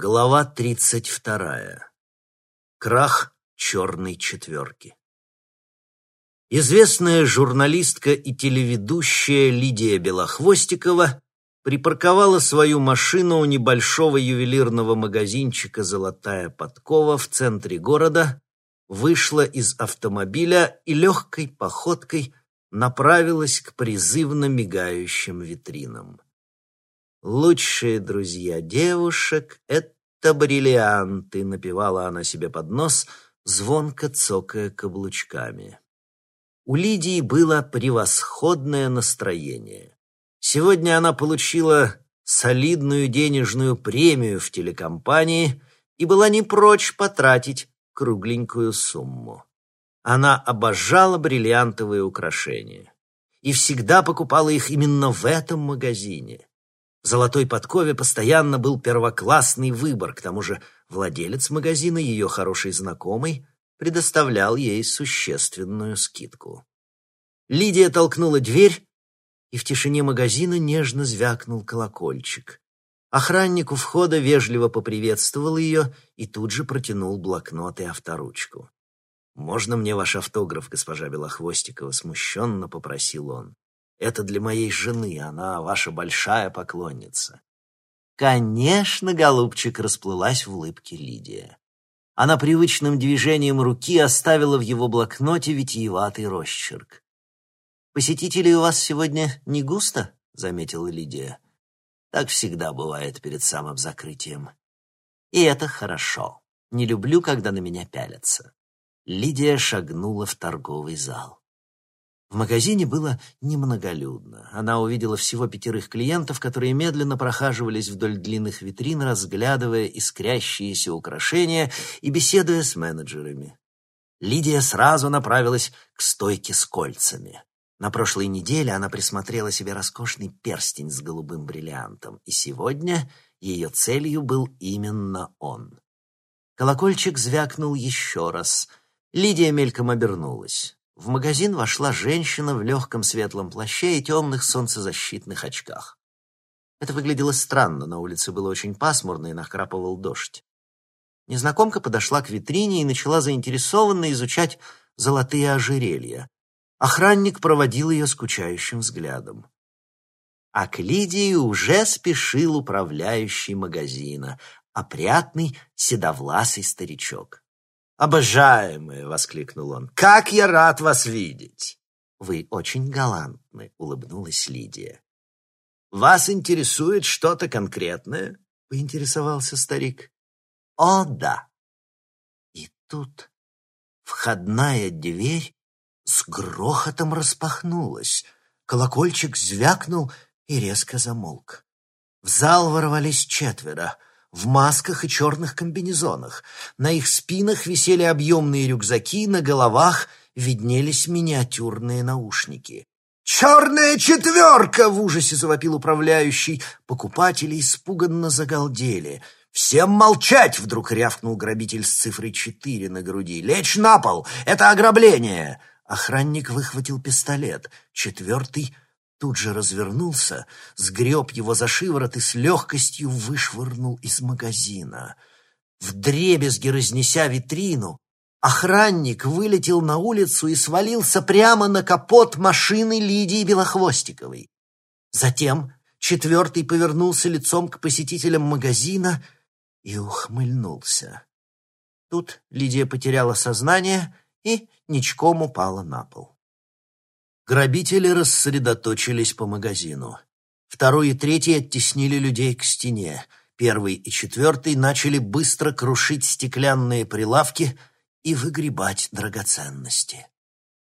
Глава тридцать вторая. Крах черной четверки. Известная журналистка и телеведущая Лидия Белохвостикова припарковала свою машину у небольшого ювелирного магазинчика «Золотая подкова» в центре города, вышла из автомобиля и легкой походкой направилась к призывно мигающим витринам. «Лучшие друзья девушек — это бриллианты», — напевала она себе под нос, звонко цокая каблучками. У Лидии было превосходное настроение. Сегодня она получила солидную денежную премию в телекомпании и была не прочь потратить кругленькую сумму. Она обожала бриллиантовые украшения и всегда покупала их именно в этом магазине. «Золотой подкове» постоянно был первоклассный выбор, к тому же владелец магазина, ее хороший знакомый, предоставлял ей существенную скидку. Лидия толкнула дверь, и в тишине магазина нежно звякнул колокольчик. Охранник у входа вежливо поприветствовал ее и тут же протянул блокнот и авторучку. «Можно мне ваш автограф, госпожа Белохвостикова?» — смущенно попросил он. Это для моей жены, она ваша большая поклонница». «Конечно, голубчик!» — расплылась в улыбке Лидия. Она привычным движением руки оставила в его блокноте витиеватый росчерк. «Посетителей у вас сегодня не густо?» — заметила Лидия. «Так всегда бывает перед самым закрытием. И это хорошо. Не люблю, когда на меня пялятся». Лидия шагнула в торговый зал. В магазине было немноголюдно. Она увидела всего пятерых клиентов, которые медленно прохаживались вдоль длинных витрин, разглядывая искрящиеся украшения и беседуя с менеджерами. Лидия сразу направилась к стойке с кольцами. На прошлой неделе она присмотрела себе роскошный перстень с голубым бриллиантом, и сегодня ее целью был именно он. Колокольчик звякнул еще раз. Лидия мельком обернулась. В магазин вошла женщина в легком светлом плаще и темных солнцезащитных очках. Это выглядело странно, на улице было очень пасмурно и накрапывал дождь. Незнакомка подошла к витрине и начала заинтересованно изучать золотые ожерелья. Охранник проводил ее скучающим взглядом. А к Лидии уже спешил управляющий магазина, опрятный седовласый старичок. «Обожаемые!» — воскликнул он. «Как я рад вас видеть!» «Вы очень галантны», — улыбнулась Лидия. «Вас интересует что-то конкретное?» — поинтересовался старик. «О, да!» И тут входная дверь с грохотом распахнулась. Колокольчик звякнул и резко замолк. В зал ворвались четверо — в масках и черных комбинезонах. На их спинах висели объемные рюкзаки, на головах виднелись миниатюрные наушники. «Черная четверка!» — в ужасе завопил управляющий. Покупатели испуганно загалдели. «Всем молчать!» — вдруг рявкнул грабитель с цифрой четыре на груди. «Лечь на пол! Это ограбление!» Охранник выхватил пистолет. Четвертый тут же развернулся, сгреб его за шиворот и с легкостью вышвырнул из магазина. Вдребезги разнеся витрину, охранник вылетел на улицу и свалился прямо на капот машины Лидии Белохвостиковой. Затем четвертый повернулся лицом к посетителям магазина и ухмыльнулся. Тут Лидия потеряла сознание и ничком упала на пол. Грабители рассредоточились по магазину. Второй и третий оттеснили людей к стене. Первый и четвертый начали быстро крушить стеклянные прилавки и выгребать драгоценности.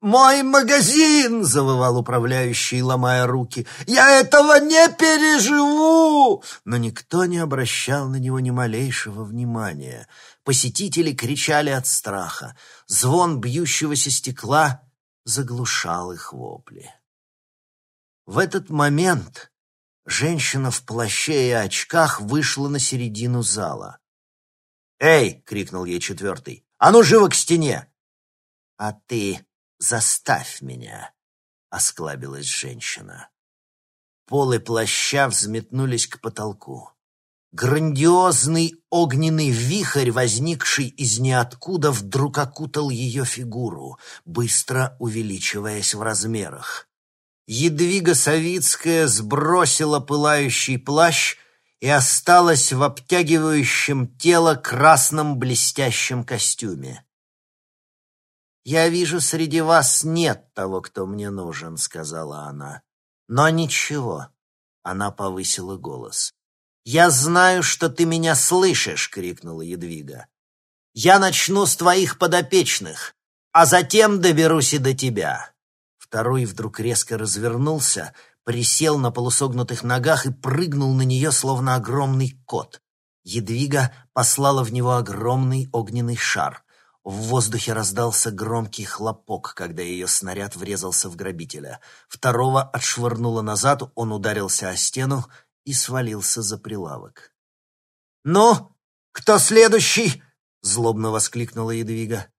«Мой магазин!» — завывал управляющий, ломая руки. «Я этого не переживу!» Но никто не обращал на него ни малейшего внимания. Посетители кричали от страха. Звон бьющегося стекла заглушал их вопли. В этот момент женщина в плаще и очках вышла на середину зала. «Эй!» — крикнул ей четвертый. «А ну, живо к стене!» «А ты заставь меня!» — осклабилась женщина. Полы плаща взметнулись к потолку. Грандиозный огненный вихрь, возникший из ниоткуда, вдруг окутал ее фигуру, быстро увеличиваясь в размерах. Едвига Савицкая сбросила пылающий плащ и осталась в обтягивающем тело красном блестящем костюме. «Я вижу, среди вас нет того, кто мне нужен», — сказала она. «Но ничего», — она повысила голос. «Я знаю, что ты меня слышишь!» — крикнула Едвига. «Я начну с твоих подопечных, а затем доберусь и до тебя!» Второй вдруг резко развернулся, присел на полусогнутых ногах и прыгнул на нее, словно огромный кот. Едвига послала в него огромный огненный шар. В воздухе раздался громкий хлопок, когда ее снаряд врезался в грабителя. Второго отшвырнуло назад, он ударился о стену и свалился за прилавок. «Ну, кто следующий?» — злобно воскликнула Едвига.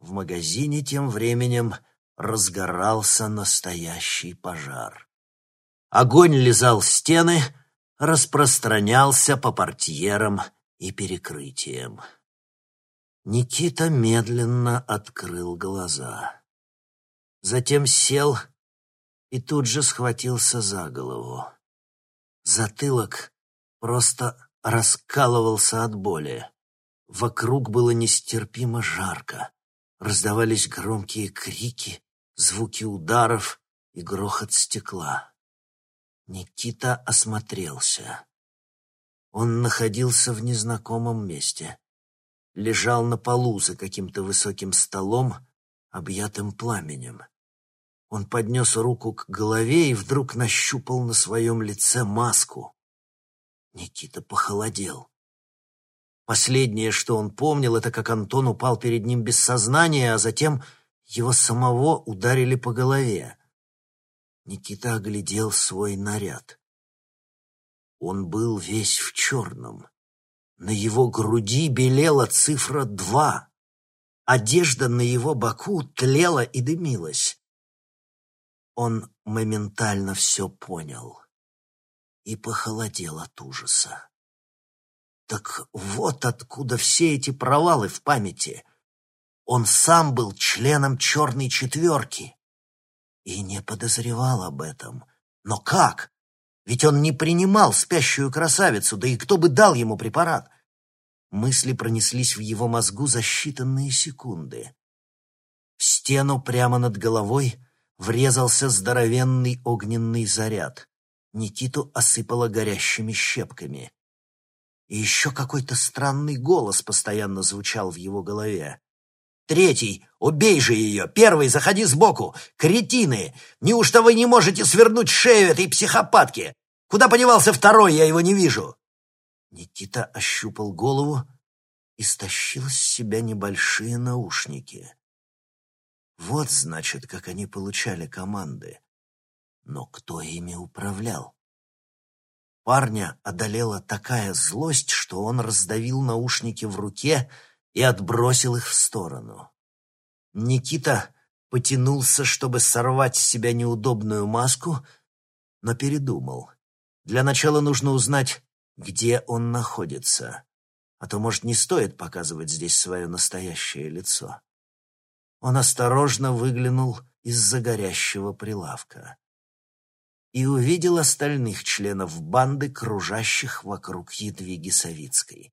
В магазине тем временем разгорался настоящий пожар. Огонь лизал стены, распространялся по портьерам и перекрытиям. Никита медленно открыл глаза. Затем сел и тут же схватился за голову. Затылок просто раскалывался от боли. Вокруг было нестерпимо жарко. Раздавались громкие крики, звуки ударов и грохот стекла. Никита осмотрелся. Он находился в незнакомом месте. Лежал на полу за каким-то высоким столом, объятым пламенем. Он поднес руку к голове и вдруг нащупал на своем лице маску. Никита похолодел. Последнее, что он помнил, это как Антон упал перед ним без сознания, а затем его самого ударили по голове. Никита оглядел свой наряд. Он был весь в черном. На его груди белела цифра два. Одежда на его боку тлела и дымилась. Он моментально все понял и похолодел от ужаса. Так вот откуда все эти провалы в памяти. Он сам был членом черной четверки и не подозревал об этом. Но как? Ведь он не принимал спящую красавицу, да и кто бы дал ему препарат? Мысли пронеслись в его мозгу за считанные секунды. В стену прямо над головой врезался здоровенный огненный заряд. Никиту осыпало горящими щепками. И еще какой-то странный голос постоянно звучал в его голове. «Третий! Убей же ее! Первый! Заходи сбоку! Кретины! Неужто вы не можете свернуть шею этой психопатки? Куда подевался второй? Я его не вижу!» Никита ощупал голову и стащил с себя небольшие наушники. Вот, значит, как они получали команды. Но кто ими управлял? Парня одолела такая злость, что он раздавил наушники в руке и отбросил их в сторону. Никита потянулся, чтобы сорвать с себя неудобную маску, но передумал. Для начала нужно узнать, где он находится, а то, может, не стоит показывать здесь свое настоящее лицо. Он осторожно выглянул из-за горящего прилавка и увидел остальных членов банды, кружащих вокруг Едвиги Савицкой.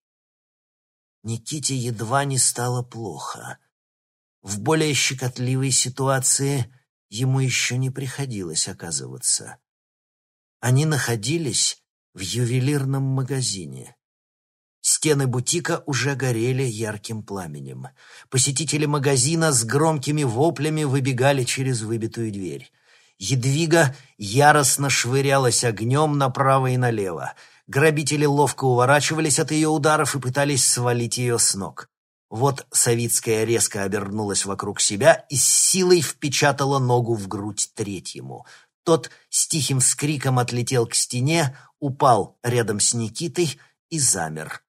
Никите едва не стало плохо. В более щекотливой ситуации ему еще не приходилось оказываться. Они находились в ювелирном магазине. Стены бутика уже горели ярким пламенем. Посетители магазина с громкими воплями выбегали через выбитую дверь. Едвига яростно швырялась огнем направо и налево. Грабители ловко уворачивались от ее ударов и пытались свалить ее с ног. Вот Савицкая резко обернулась вокруг себя и с силой впечатала ногу в грудь третьему. Тот с тихим скриком отлетел к стене, упал рядом с Никитой и замер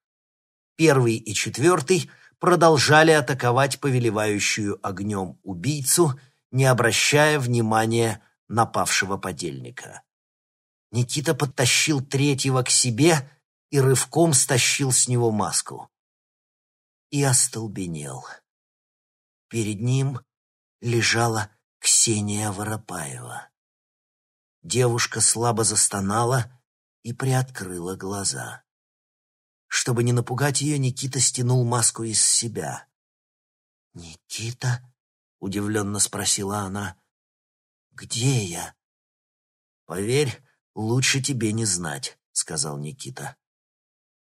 первый и четвертый продолжали атаковать повелевающую огнем убийцу, не обращая внимания напавшего подельника. Никита подтащил третьего к себе и рывком стащил с него маску. И остолбенел. Перед ним лежала Ксения Воропаева. Девушка слабо застонала и приоткрыла глаза. Чтобы не напугать ее, Никита стянул маску из себя. «Никита?» — удивленно спросила она. «Где я?» «Поверь, лучше тебе не знать», — сказал Никита.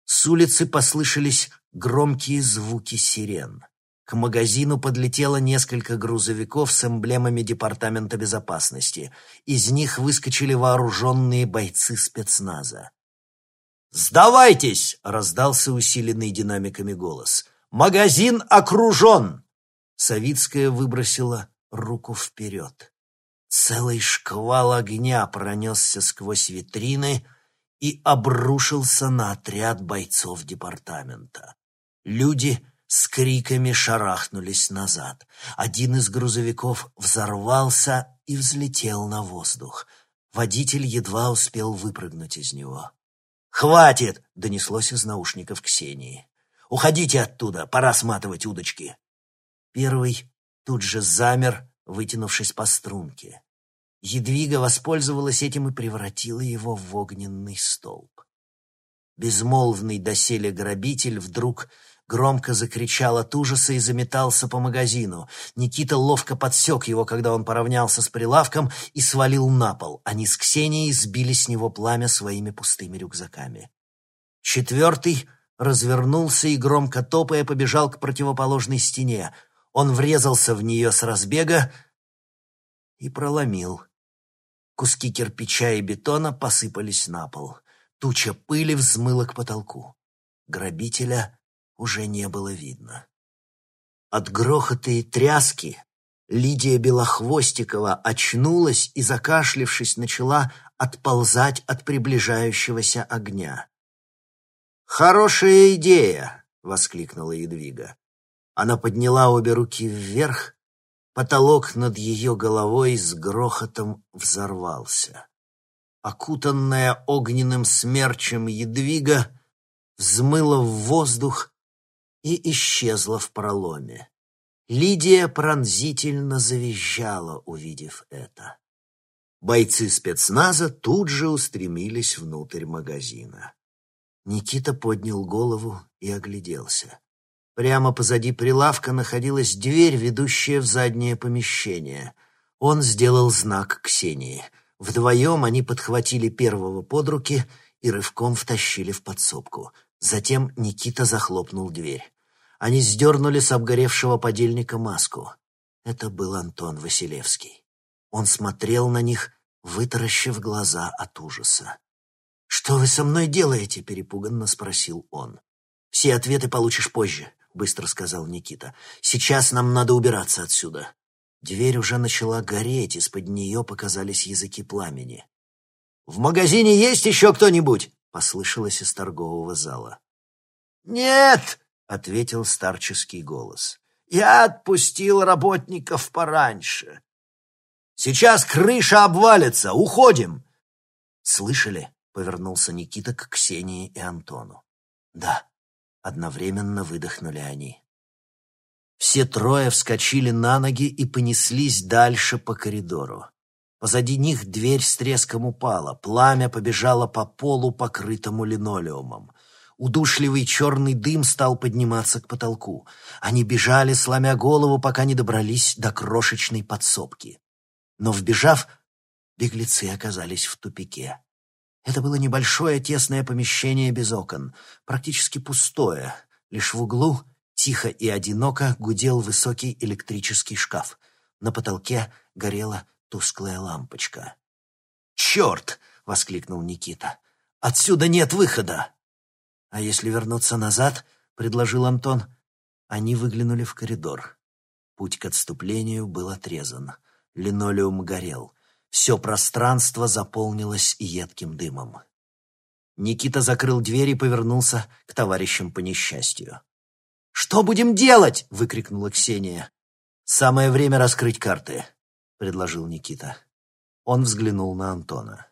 С улицы послышались громкие звуки сирен. К магазину подлетело несколько грузовиков с эмблемами Департамента безопасности. Из них выскочили вооруженные бойцы спецназа. «Сдавайтесь!» — раздался усиленный динамиками голос. «Магазин окружен!» Савицкая выбросила руку вперед. Целый шквал огня пронесся сквозь витрины и обрушился на отряд бойцов департамента. Люди с криками шарахнулись назад. Один из грузовиков взорвался и взлетел на воздух. Водитель едва успел выпрыгнуть из него. «Хватит!» — донеслось из наушников Ксении. «Уходите оттуда, пора сматывать удочки!» Первый тут же замер, вытянувшись по струнке. Едвига воспользовалась этим и превратила его в огненный столб. Безмолвный доселе грабитель вдруг громко закричал от ужаса и заметался по магазину. Никита ловко подсек его, когда он поравнялся с прилавком и свалил на пол. Они с Ксенией сбили с него пламя своими пустыми рюкзаками. Четвертый развернулся и, громко топая, побежал к противоположной стене. Он врезался в нее с разбега и проломил. Куски кирпича и бетона посыпались на пол. Туча пыли взмыла к потолку. Грабителя уже не было видно. От грохота и тряски Лидия Белохвостикова очнулась и, закашлившись, начала отползать от приближающегося огня. «Хорошая идея!» — воскликнула Едвига. Она подняла обе руки вверх, потолок над ее головой с грохотом взорвался. Окутанная огненным смерчем Едвига взмыла в воздух и исчезла в проломе. Лидия пронзительно завизжала, увидев это. Бойцы спецназа тут же устремились внутрь магазина. Никита поднял голову и огляделся. Прямо позади прилавка находилась дверь, ведущая в заднее помещение. Он сделал знак Ксении. Вдвоем они подхватили первого под руки и рывком втащили в подсобку. Затем Никита захлопнул дверь. Они сдернули с обгоревшего подельника маску. Это был Антон Василевский. Он смотрел на них, вытаращив глаза от ужаса. «Что вы со мной делаете?» — перепуганно спросил он. «Все ответы получишь позже», — быстро сказал Никита. «Сейчас нам надо убираться отсюда». Дверь уже начала гореть, из-под нее показались языки пламени. «В магазине есть еще кто-нибудь?» — послышалось из торгового зала. «Нет!» — ответил старческий голос. «Я отпустил работников пораньше. Сейчас крыша обвалится, уходим!» «Слышали?» — повернулся Никита к Ксении и Антону. «Да», — одновременно выдохнули они. Все трое вскочили на ноги и понеслись дальше по коридору. Позади них дверь с треском упала, пламя побежало по полу, покрытому линолеумом. Удушливый черный дым стал подниматься к потолку. Они бежали, сломя голову, пока не добрались до крошечной подсобки. Но, вбежав, беглецы оказались в тупике. Это было небольшое тесное помещение без окон, практически пустое. Лишь в углу, тихо и одиноко, гудел высокий электрический шкаф. На потолке горела тусклая лампочка. «Черт!» — воскликнул Никита. «Отсюда нет выхода!» «А если вернуться назад?» — предложил Антон. Они выглянули в коридор. Путь к отступлению был отрезан. Линолеум горел. Все пространство заполнилось едким дымом. Никита закрыл дверь и повернулся к товарищам по несчастью. «Что будем делать?» — выкрикнула Ксения. «Самое время раскрыть карты», — предложил Никита. Он взглянул на Антона.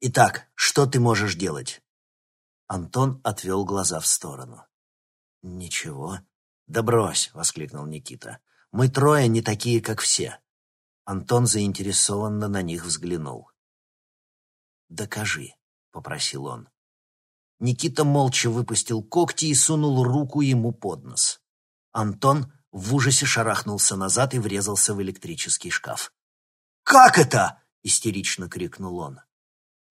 «Итак, что ты можешь делать?» Антон отвел глаза в сторону. «Ничего. Да брось!» — воскликнул Никита. «Мы трое не такие, как все». Антон заинтересованно на них взглянул. «Докажи», — попросил он. Никита молча выпустил когти и сунул руку ему под нос. Антон в ужасе шарахнулся назад и врезался в электрический шкаф. «Как это?» — истерично крикнул он.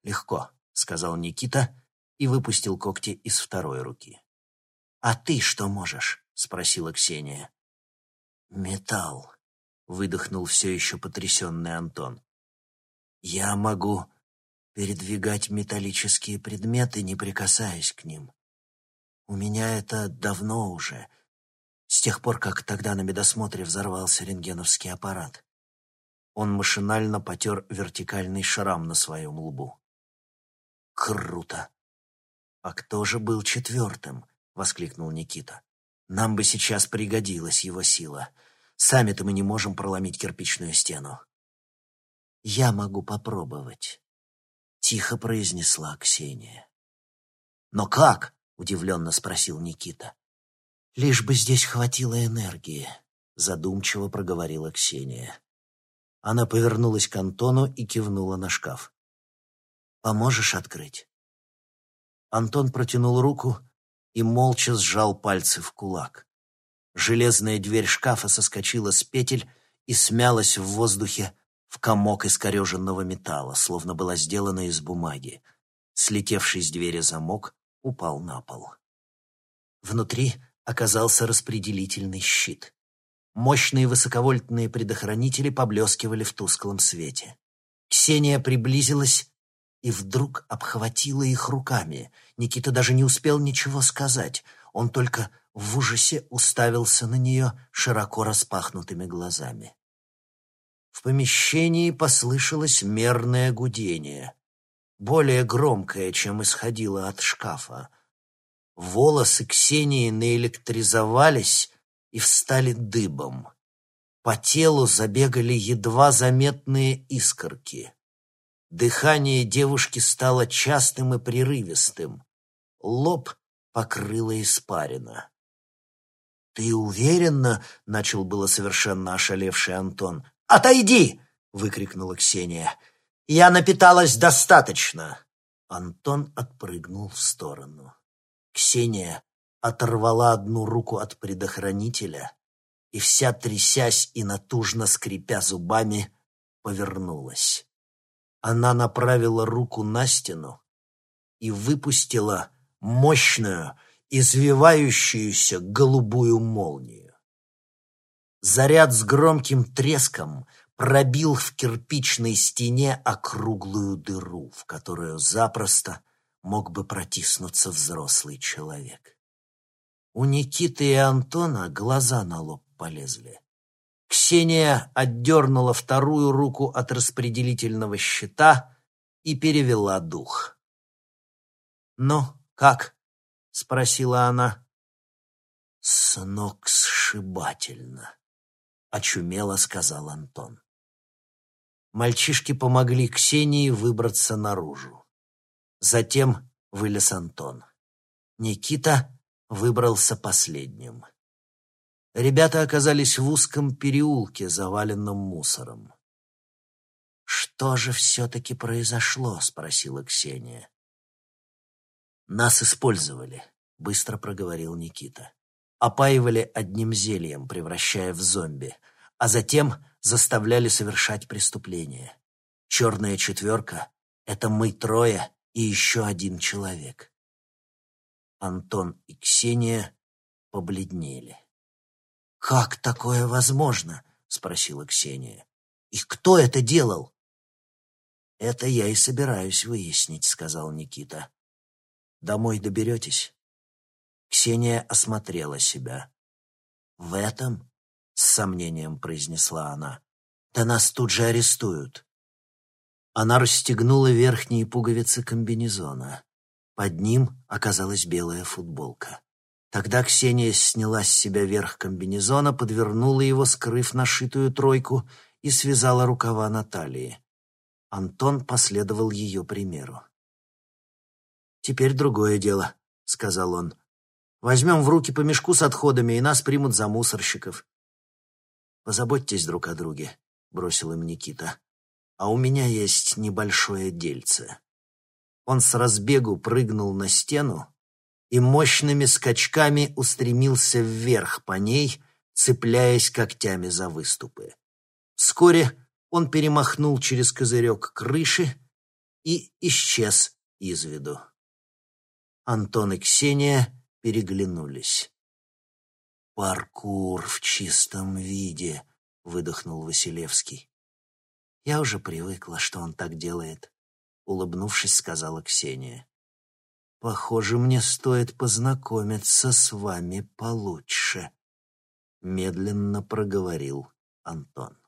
«Легко», — сказал Никита и выпустил когти из второй руки. «А ты что можешь?» — спросила Ксения. «Металл», — выдохнул все еще потрясенный Антон. «Я могу передвигать металлические предметы, не прикасаясь к ним. У меня это давно уже, с тех пор, как тогда на медосмотре взорвался рентгеновский аппарат». Он машинально потер вертикальный шрам на своем лбу. «Круто!» «А кто же был четвертым?» — воскликнул Никита. «Нам бы сейчас пригодилась его сила. Сами-то мы не можем проломить кирпичную стену». «Я могу попробовать», — тихо произнесла Ксения. «Но как?» — удивленно спросил Никита. «Лишь бы здесь хватило энергии», — задумчиво проговорила Ксения. Она повернулась к Антону и кивнула на шкаф. «Поможешь открыть?» Антон протянул руку и молча сжал пальцы в кулак. Железная дверь шкафа соскочила с петель и смялась в воздухе в комок искореженного металла, словно была сделана из бумаги. Слетевший с двери замок упал на пол. Внутри оказался распределительный щит. Мощные высоковольтные предохранители поблескивали в тусклом свете. Ксения приблизилась и вдруг обхватила их руками. Никита даже не успел ничего сказать. Он только в ужасе уставился на нее широко распахнутыми глазами. В помещении послышалось мерное гудение, более громкое, чем исходило от шкафа. Волосы Ксении наэлектризовались и встали дыбом. По телу забегали едва заметные искорки. Дыхание девушки стало частым и прерывистым. Лоб покрыло испарина. «Ты уверенно?» — начал было совершенно ошалевший Антон. «Отойди!» — выкрикнула Ксения. «Я напиталась достаточно!» Антон отпрыгнул в сторону. Ксения оторвала одну руку от предохранителя и, вся трясясь и натужно скрипя зубами, повернулась. Она направила руку на стену и выпустила мощную, извивающуюся голубую молнию. Заряд с громким треском пробил в кирпичной стене округлую дыру, в которую запросто мог бы протиснуться взрослый человек. У Никиты и Антона глаза на лоб полезли. Ксения отдернула вторую руку от распределительного щита и перевела дух. «Ну, как?» — спросила она. «С ног сшибательно», — очумело сказал Антон. Мальчишки помогли Ксении выбраться наружу. Затем вылез Антон. Никита выбрался последним. Ребята оказались в узком переулке, заваленном мусором. «Что же все-таки произошло?» — спросила Ксения. «Нас использовали», — быстро проговорил Никита. «Опаивали одним зельем, превращая в зомби, а затем заставляли совершать преступления. Черная четверка — это мы трое и еще один человек». Антон и Ксения побледнели. «Как такое возможно?» — спросила Ксения. «И кто это делал?» «Это я и собираюсь выяснить», — сказал Никита. «Домой доберетесь?» Ксения осмотрела себя. «В этом?» — с сомнением произнесла она. «Да нас тут же арестуют». Она расстегнула верхние пуговицы комбинезона. Под ним оказалась белая футболка. Тогда Ксения сняла с себя верх комбинезона, подвернула его, скрыв нашитую тройку, и связала рукава на талии. Антон последовал ее примеру. «Теперь другое дело», — сказал он. «Возьмем в руки по мешку с отходами, и нас примут за мусорщиков». «Позаботьтесь друг о друге», — бросил им Никита. «А у меня есть небольшое дельце». Он с разбегу прыгнул на стену и мощными скачками устремился вверх по ней, цепляясь когтями за выступы. Вскоре он перемахнул через козырек крыши и исчез из виду. Антон и Ксения переглянулись. «Паркур в чистом виде», — выдохнул Василевский. «Я уже привыкла, что он так делает», — улыбнувшись, сказала Ксения. «Похоже, мне стоит познакомиться с вами получше», — медленно проговорил Антон.